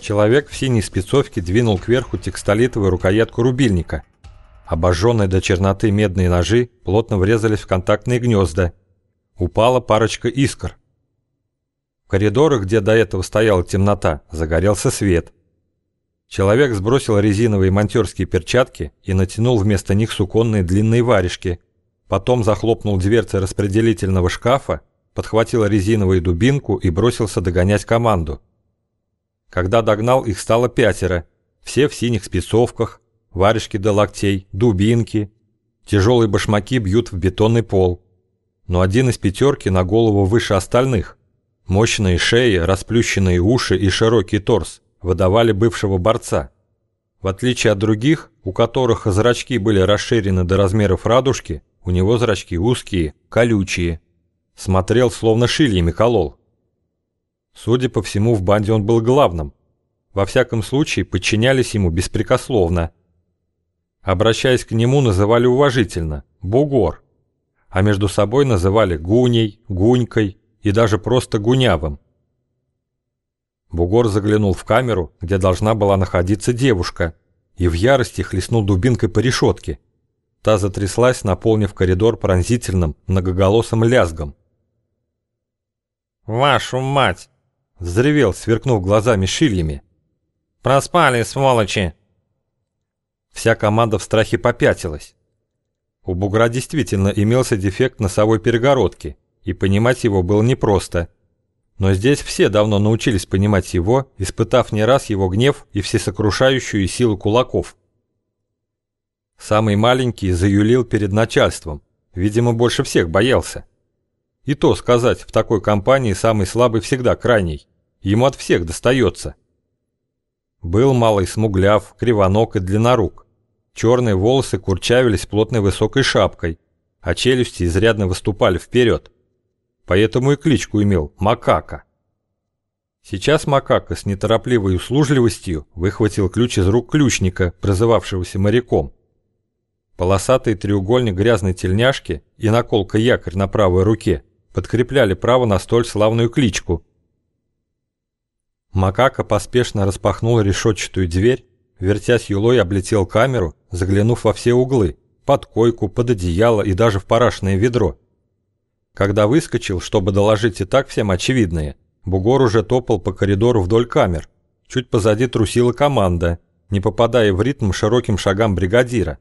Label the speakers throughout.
Speaker 1: Человек в синей спецовке двинул кверху текстолитовую рукоятку рубильника. Обожженные до черноты медные ножи плотно врезались в контактные гнезда. Упала парочка искр. В коридорах, где до этого стояла темнота, загорелся свет. Человек сбросил резиновые монтерские перчатки и натянул вместо них суконные длинные варежки. Потом захлопнул дверцы распределительного шкафа, подхватил резиновую дубинку и бросился догонять команду. Когда догнал, их стало пятеро. Все в синих спецовках, варежки до локтей, дубинки. Тяжелые башмаки бьют в бетонный пол. Но один из пятерки на голову выше остальных. Мощные шеи, расплющенные уши и широкий торс выдавали бывшего борца. В отличие от других, у которых зрачки были расширены до размеров радужки, у него зрачки узкие, колючие. Смотрел, словно шильями колол. Судя по всему, в банде он был главным. Во всяком случае, подчинялись ему беспрекословно. Обращаясь к нему, называли уважительно «бугор», а между собой называли «гуней», «гунькой» и даже просто «гунявым». Бугор заглянул в камеру, где должна была находиться девушка, и в ярости хлестнул дубинкой по решетке. Та затряслась, наполнив коридор пронзительным, многоголосым лязгом.
Speaker 2: «Вашу мать!»
Speaker 1: Взревел, сверкнув глазами шильями.
Speaker 2: «Проспали, сволочи!»
Speaker 1: Вся команда в страхе попятилась. У бугра действительно имелся дефект носовой перегородки, и понимать его было непросто. Но здесь все давно научились понимать его, испытав не раз его гнев и всесокрушающую силу кулаков. Самый маленький заюлил перед начальством, видимо, больше всех боялся. И то сказать, в такой компании самый слабый всегда крайний. Ему от всех достается. Был малый смугляв, кривонок и длиннорук. Черные волосы курчавились плотной высокой шапкой, а челюсти изрядно выступали вперед. Поэтому и кличку имел Макака. Сейчас Макака с неторопливой услужливостью выхватил ключ из рук ключника, прозывавшегося моряком. Полосатый треугольник грязной тельняшки и наколка-якорь на правой руке подкрепляли право на столь славную кличку – Макака поспешно распахнул решетчатую дверь, вертясь юлой облетел камеру, заглянув во все углы, под койку, под одеяло и даже в парашное ведро. Когда выскочил, чтобы доложить и так всем очевидное, бугор уже топал по коридору вдоль камер. Чуть позади трусила команда, не попадая в ритм широким шагам бригадира.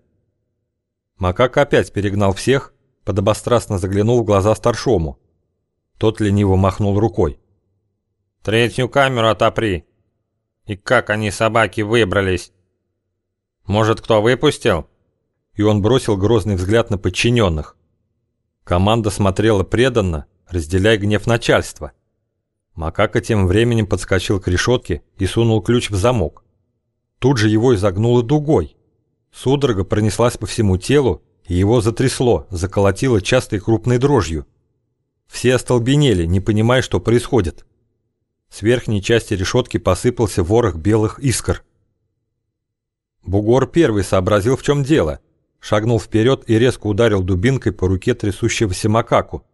Speaker 1: Макак опять перегнал всех, подобострастно заглянул в глаза старшому. Тот лениво махнул рукой.
Speaker 2: Третью камеру отопри. И как они, собаки, выбрались? Может, кто выпустил?»
Speaker 1: И он бросил грозный взгляд на подчиненных. Команда смотрела преданно, разделяя гнев начальства. Макака тем временем подскочил к решетке и сунул ключ в замок. Тут же его изогнуло дугой. Судорога пронеслась по всему телу, и его затрясло, заколотило частой крупной дрожью. Все остолбенели, не понимая, что происходит. С верхней части решетки посыпался ворох белых искр. Бугор первый сообразил, в чем дело. Шагнул вперед и резко ударил дубинкой по руке трясущегося макаку.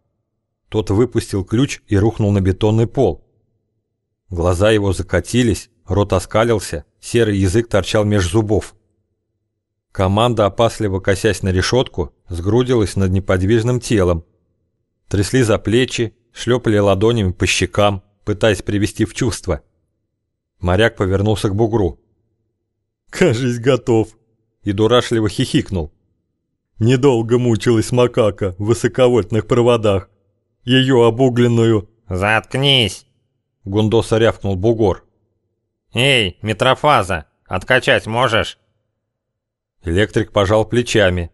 Speaker 1: Тот выпустил ключ и рухнул на бетонный пол. Глаза его закатились, рот оскалился, серый язык торчал меж зубов. Команда, опасливо косясь на решетку, сгрудилась над неподвижным телом. Трясли за плечи, шлепали ладонями по щекам пытаясь привести в чувство. Моряк повернулся к бугру.
Speaker 3: «Кажись, готов!»
Speaker 1: И дурашливо хихикнул.
Speaker 3: Недолго мучилась макака в высоковольтных проводах. Ее обугленную...
Speaker 2: «Заткнись!»
Speaker 1: Гундоса рявкнул бугор.
Speaker 2: «Эй, метрофаза, откачать можешь?»
Speaker 1: Электрик пожал плечами.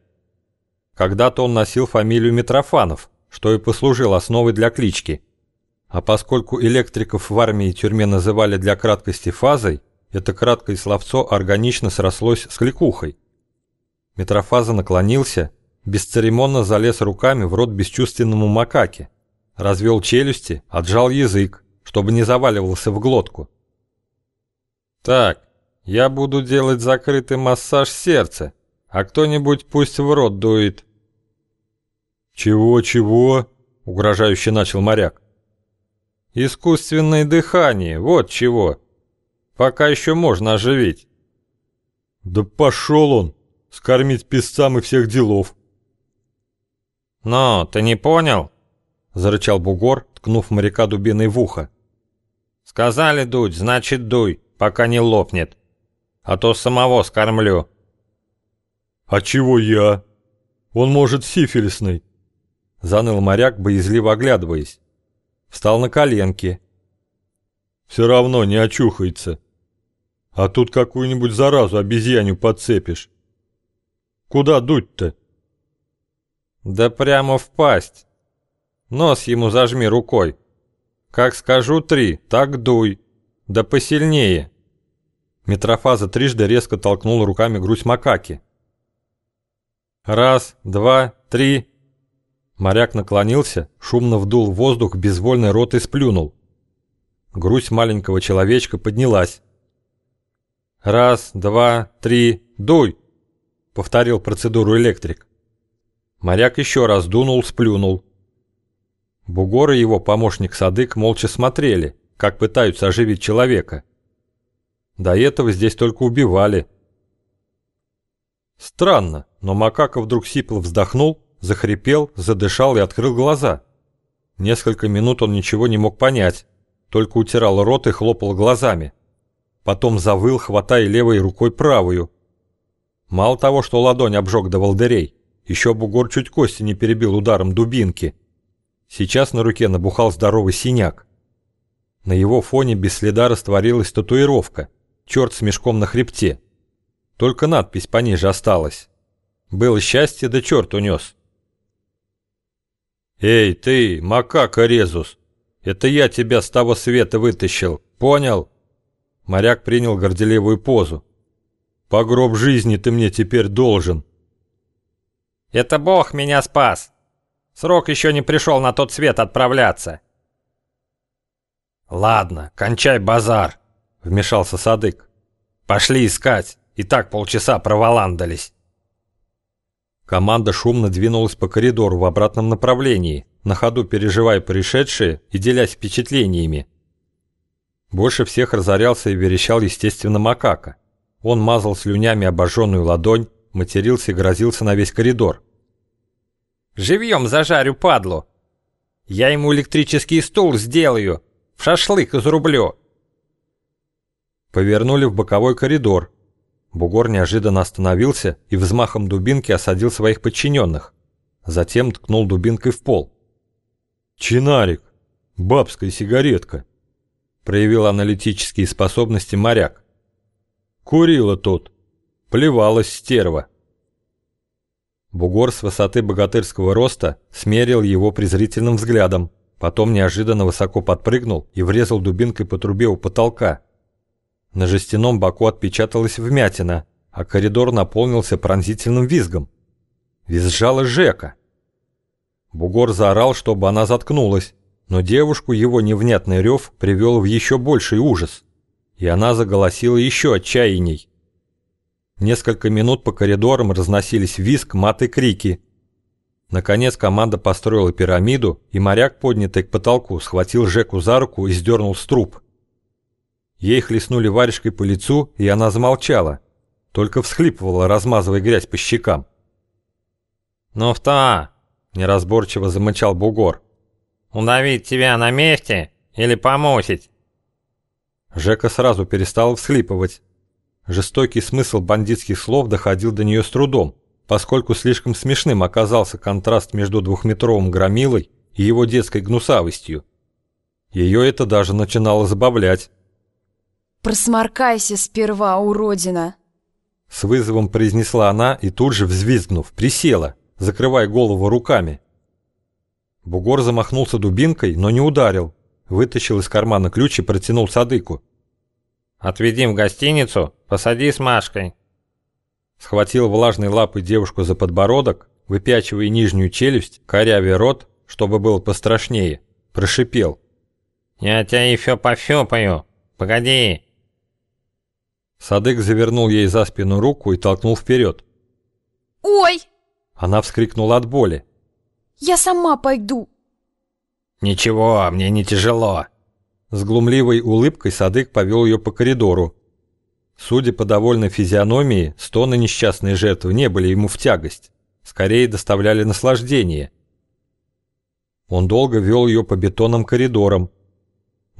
Speaker 1: Когда-то он носил фамилию Митрофанов, что и послужило основой для клички – а поскольку электриков в армии и тюрьме называли для краткости фазой, это краткое словцо органично срослось с кликухой. Метрофаза наклонился, бесцеремонно залез руками в рот бесчувственному макаке, развел челюсти, отжал язык, чтобы не заваливался в глотку. «Так, я буду делать закрытый массаж сердца, а кто-нибудь пусть в рот дует».
Speaker 3: «Чего-чего?» — угрожающе начал моряк.
Speaker 2: Искусственное дыхание, вот чего.
Speaker 1: Пока еще можно оживить.
Speaker 3: Да пошел он, скормить песцам и всех делов.
Speaker 2: «Ну, ты не понял?»
Speaker 1: — зарычал бугор, ткнув моряка дубиной в ухо.
Speaker 2: «Сказали дуть, значит дуй, пока не лопнет. А то самого скормлю».
Speaker 3: «А чего я? Он может сифилисный».
Speaker 1: Заныл моряк, боязливо оглядываясь. Встал на коленки.
Speaker 3: «Все равно не очухается. А тут какую-нибудь заразу обезьяню подцепишь. Куда дуть-то?»
Speaker 1: «Да прямо в пасть. Нос ему зажми рукой. Как скажу три, так дуй. Да посильнее». Митрофаза трижды резко толкнул руками грудь макаки. «Раз, два, три». Моряк наклонился, шумно вдул воздух, безвольной рот и сплюнул. Грудь маленького человечка поднялась. «Раз, два, три, дуй!» — повторил процедуру электрик. Моряк еще раз дунул, сплюнул. Бугор и его помощник Садык молча смотрели, как пытаются оживить человека. До этого здесь только убивали. Странно, но Макака вдруг сипло вздохнул, захрипел, задышал и открыл глаза. Несколько минут он ничего не мог понять, только утирал рот и хлопал глазами. Потом завыл, хватая левой рукой правую. Мало того, что ладонь обжег до волдырей, еще бугор чуть кости не перебил ударом дубинки. Сейчас на руке набухал здоровый синяк. На его фоне без следа растворилась татуировка, черт с мешком на хребте. Только надпись пониже осталась. Было счастье, да черт унес. «Эй, ты, макака Резус, это я тебя с того света вытащил, понял?» Моряк принял горделивую позу. «По гроб жизни ты мне теперь должен».
Speaker 2: «Это Бог меня спас. Срок еще не пришел на тот свет отправляться». «Ладно, кончай базар», — вмешался Садык. «Пошли искать, и так полчаса проволандались».
Speaker 1: Команда шумно двинулась по коридору в обратном направлении, на ходу переживая происшедшее и делясь впечатлениями. Больше всех разорялся и верещал, естественно, макака. Он мазал слюнями обожженную ладонь, матерился и грозился на весь коридор.
Speaker 2: «Живьем зажарю, падлу! Я ему электрический стул сделаю, в шашлык изрублю!»
Speaker 1: Повернули в боковой коридор, Бугор неожиданно остановился и взмахом дубинки осадил своих подчиненных. Затем ткнул дубинкой в пол.
Speaker 3: «Чинарик! Бабская сигаретка!»
Speaker 1: Проявил аналитические способности моряк.
Speaker 3: «Курила тот. Плевалась стерва».
Speaker 1: Бугор с высоты богатырского роста смерил его презрительным взглядом, потом неожиданно высоко подпрыгнул и врезал дубинкой по трубе у потолка. На жестяном боку отпечаталась вмятина, а коридор наполнился пронзительным визгом. Визжала Жека. Бугор заорал, чтобы она заткнулась, но девушку его невнятный рев привел в еще больший ужас, и она заголосила еще отчаянней. Несколько минут по коридорам разносились визг, мат и крики. Наконец команда построила пирамиду, и моряк, поднятый к потолку, схватил Жеку за руку и сдернул с труб. Ей хлестнули варежкой по лицу, и она замолчала. Только всхлипывала, размазывая грязь по щекам.
Speaker 2: «Ну что?» – неразборчиво замычал бугор. «Удавить тебя на месте или помусить?»
Speaker 1: Жека сразу перестала всхлипывать. Жестокий смысл бандитских слов доходил до нее с трудом, поскольку слишком смешным оказался контраст между двухметровым громилой и его детской гнусавостью. Ее это даже начинало забавлять.
Speaker 4: «Просморкайся сперва, уродина!»
Speaker 1: С вызовом произнесла она и тут же, взвизгнув, присела, закрывая голову руками. Бугор замахнулся дубинкой, но не ударил. Вытащил из кармана ключ и протянул Садыку.
Speaker 2: «Отведи в гостиницу, посади с Машкой».
Speaker 1: Схватил влажной лапой девушку за подбородок, выпячивая нижнюю челюсть, корявя рот, чтобы было пострашнее, прошипел.
Speaker 2: «Я тебя и фёпа-фёпаю. Погоди,
Speaker 1: Садык завернул ей за спину руку и толкнул вперед.
Speaker 4: «Ой!»
Speaker 1: Она вскрикнула от боли.
Speaker 4: «Я сама пойду!»
Speaker 2: «Ничего, мне не тяжело!»
Speaker 1: С глумливой улыбкой Садык повел ее по коридору. Судя по довольной физиономии, стоны несчастной жертвы не были ему в тягость. Скорее доставляли наслаждение. Он долго вел ее по бетонным коридорам.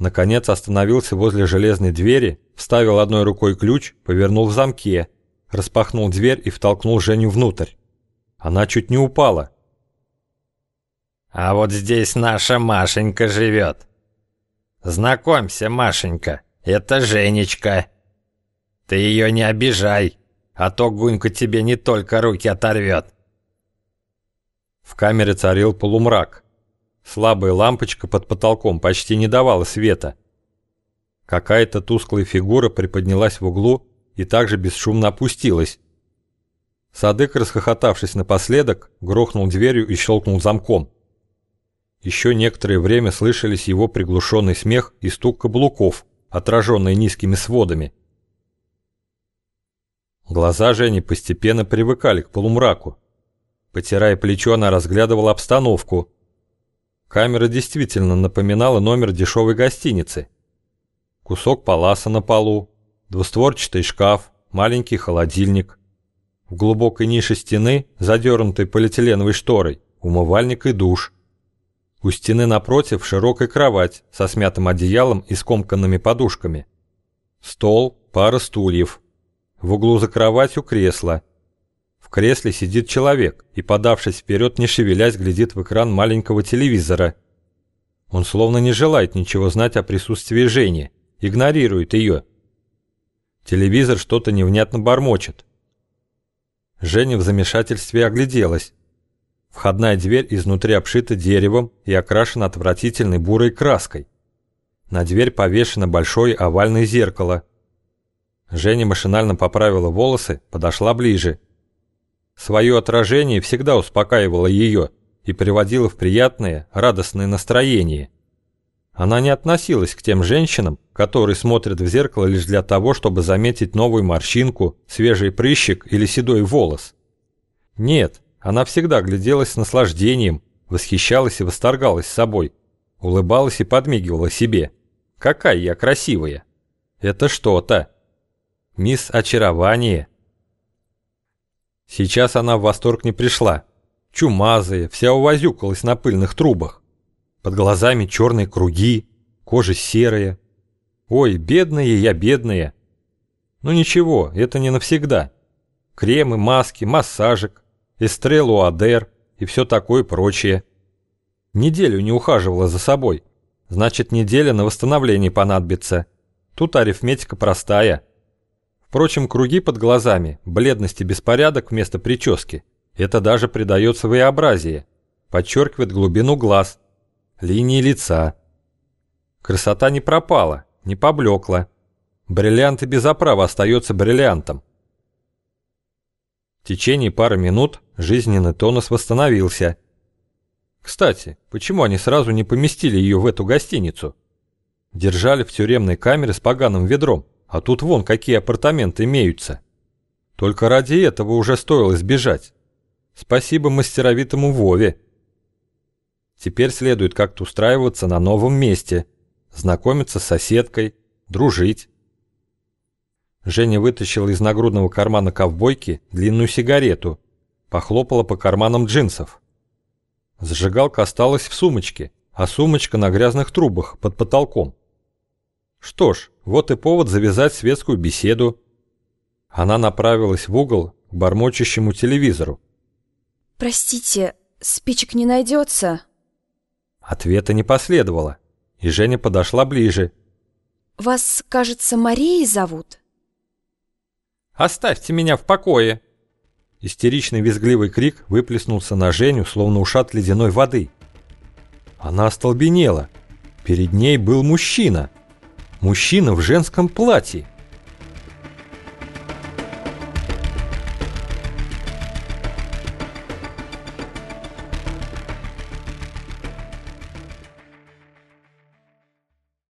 Speaker 1: Наконец остановился возле железной двери, вставил одной рукой ключ, повернул в замке, распахнул дверь и втолкнул Женю внутрь. Она чуть не упала.
Speaker 2: «А вот здесь наша Машенька живет», «Знакомься, Машенька, это Женечка. Ты ее не обижай, а то Гунька тебе не только руки оторвет».
Speaker 1: В камере царил полумрак. Слабая лампочка под потолком почти не давала света. Какая-то тусклая фигура приподнялась в углу и также бесшумно опустилась. Садык, расхохотавшись напоследок, грохнул дверью и щелкнул замком. Еще некоторое время слышались его приглушенный смех и стук каблуков, отраженные низкими сводами. Глаза Жени постепенно привыкали к полумраку. Потирая плечо, она разглядывала обстановку. Камера действительно напоминала номер дешевой гостиницы. Кусок паласа на полу, двустворчатый шкаф, маленький холодильник. В глубокой нише стены, задернутой полиэтиленовой шторой, умывальник и душ – у стены напротив широкая кровать со смятым одеялом и скомканными подушками. Стол, пара стульев. В углу за кроватью кресло. Кресле сидит человек и, подавшись вперед, не шевелясь, глядит в экран маленького телевизора. Он словно не желает ничего знать о присутствии Жени, игнорирует ее. Телевизор что-то невнятно бормочет. Женя в замешательстве огляделась. Входная дверь изнутри обшита деревом и окрашена отвратительной бурой краской. На дверь повешено большое овальное зеркало. Женя машинально поправила волосы, подошла ближе. Свое отражение всегда успокаивало ее и приводило в приятное, радостное настроение. Она не относилась к тем женщинам, которые смотрят в зеркало лишь для того, чтобы заметить новую морщинку, свежий прыщик или седой волос. Нет, она всегда гляделась с наслаждением, восхищалась и восторгалась собой, улыбалась и подмигивала себе. Какая я красивая! Это что-то! Мисс Очарование! Сейчас она в восторг не пришла. Чумазая, вся увозюкалась на пыльных трубах. Под глазами черные круги, кожа серая. Ой, бедная я, бедная. Ну ничего, это не навсегда. Кремы, маски, массажик, Эстрелу Адер и все такое прочее. Неделю не ухаживала за собой. Значит, неделя на восстановление понадобится. Тут арифметика простая. Впрочем, круги под глазами, бледность и беспорядок вместо прически – это даже придает своеобразие, подчеркивает глубину глаз, линии лица. Красота не пропала, не поблекла. Бриллиант и без оправы остается бриллиантом. В течение пары минут жизненный тонус восстановился. Кстати, почему они сразу не поместили ее в эту гостиницу? Держали в тюремной камере с поганым ведром, а тут вон какие апартаменты имеются. Только ради этого уже стоило сбежать. Спасибо мастеровитому Вове. Теперь следует как-то устраиваться на новом месте, знакомиться с соседкой, дружить. Женя вытащила из нагрудного кармана ковбойки длинную сигарету, похлопала по карманам джинсов. Зажигалка осталась в сумочке, а сумочка на грязных трубах под потолком. Что ж, вот и повод завязать светскую беседу. Она направилась в угол к бормочущему телевизору.
Speaker 4: «Простите, спичек не найдется?»
Speaker 1: Ответа не последовало, и Женя подошла ближе.
Speaker 4: «Вас, кажется, Марией зовут?»
Speaker 1: «Оставьте меня в покое!» Истеричный визгливый крик выплеснулся на Женю, словно ушат ледяной воды. Она остолбенела. Перед ней был мужчина. Мужчина в женском платье.